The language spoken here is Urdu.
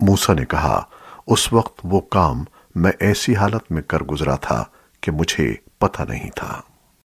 موسیٰ نے کہا، اس وقت وہ کام میں ایسی حالت میں کر گزرا تھا کہ مجھے پتہ نہیں تھا۔